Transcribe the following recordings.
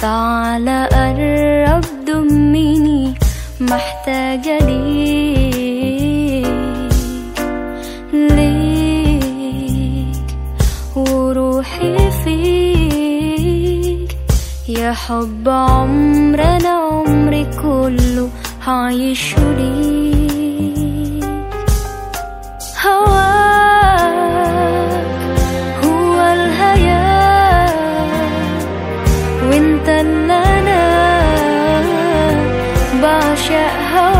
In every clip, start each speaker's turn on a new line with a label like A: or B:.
A: تعال قرب دمني محتاجة ليك ليك. وروحي فيك. يا حب عمرنا عمري كله هعيشه ليك. shut home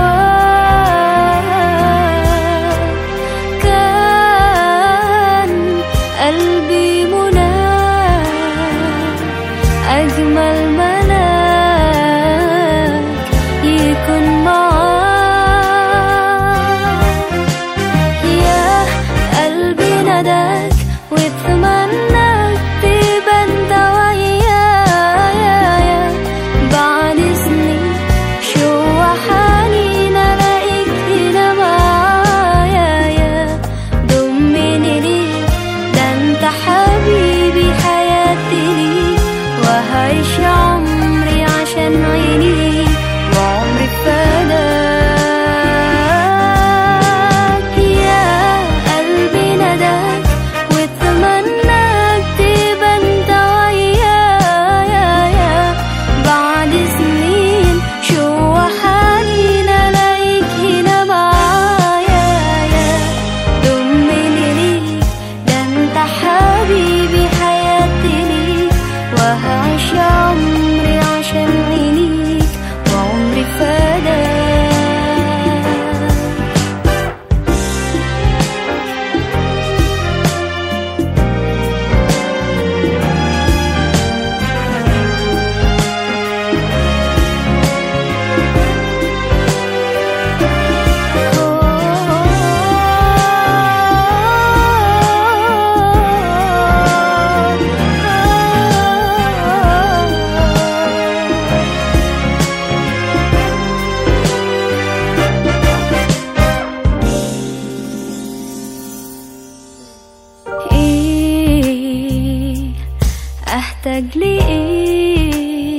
A: أحتاج لإيه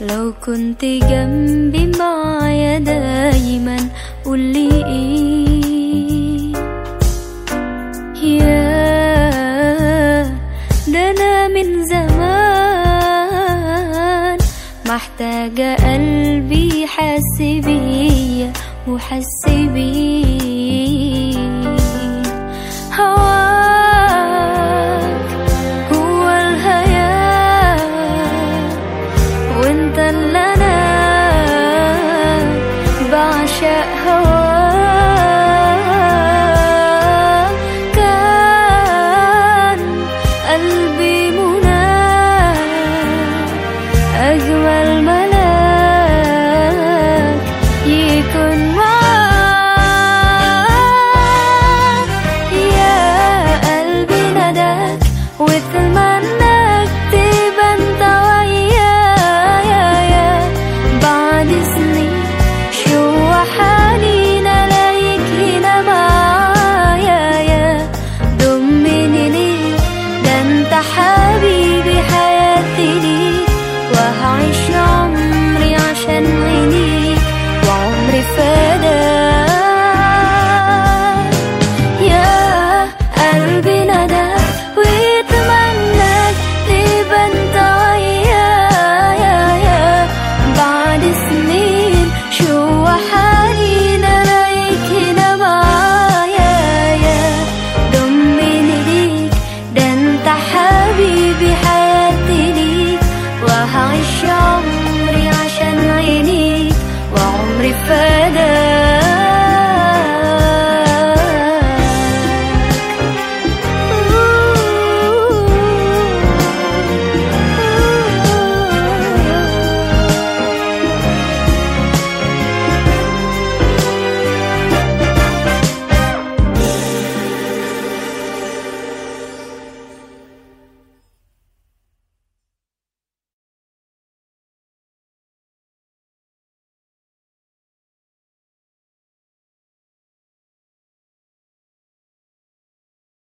A: لو كنت جنبي معايا دايما قولي إيه. يا ده أنا من زمان. محتاجة قلبي حاسبية وحاسبيه